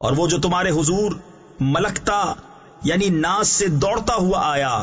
اور وہ جو تمہارے حضور ملکتا یعنی ناس سے دوڑتا ہوا آیا